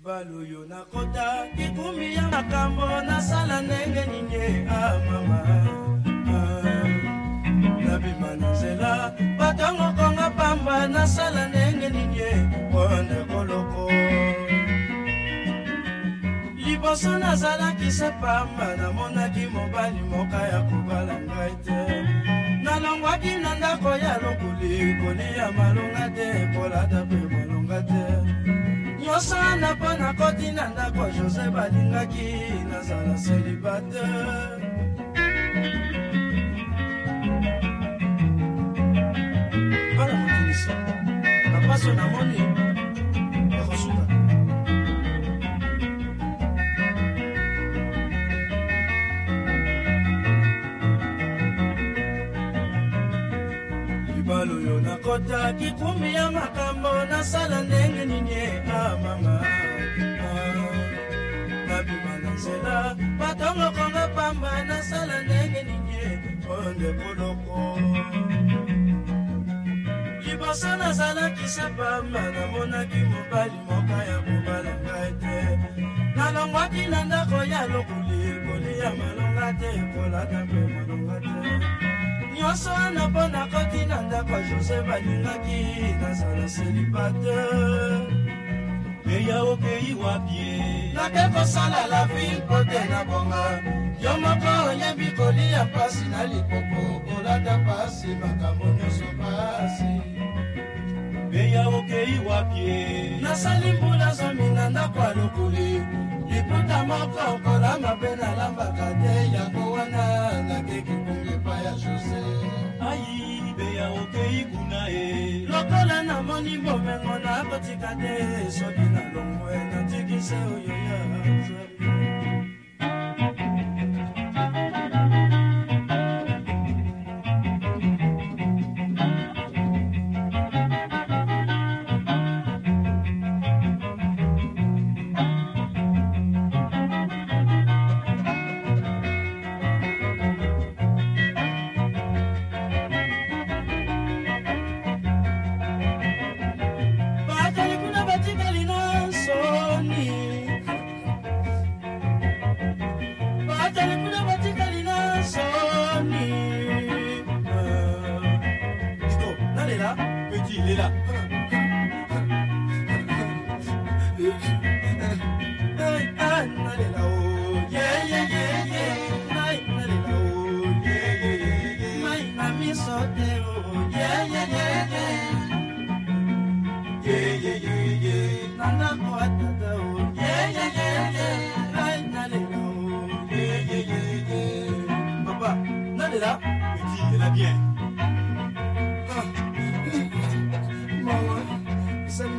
libali oyo nakota kikumi ya makambo nasala ndenge nini amama ah, ah, nabima na nzela batongo konga pamba nasala ndenge nini mpona koloko liboso nazalaki se pamba namonaki mobali moka ya kobala ngai te nalongwaki na ndako ya lokuli kolia malonga te kolata mpe malonga te mosana mpo nakoti na ndako jose balingaki nazala celibateur mpona motunisa napaso namoni kota kikumi ya makambo nasala ndenge nini amama ah, nabima na nzela batongo konga pamba nasala ndenge nini onde poloko liboso nazalaki sapamba namonaki mobali moka ya kobala ngai te nalongwaki na ndako ya lokoli kolia malonga te kolata mpe malonga te nyonso wana mpo nakoti na ndako jose balingaki nazala selibate eya okei wapie nake kosala la ville pote na bonga yo moko oyembi kolia mpasi na lipoko kolata mpasi makambo nyonso mpasi eya okei wapie nasali mbula zomi na ndako ya lokuli liputa moko kolamba mpe nalambaka te yango wana nakeki lokola namoni bomengo nakotika te soki na longwe natikise yeah il est là. Papa, il est bien.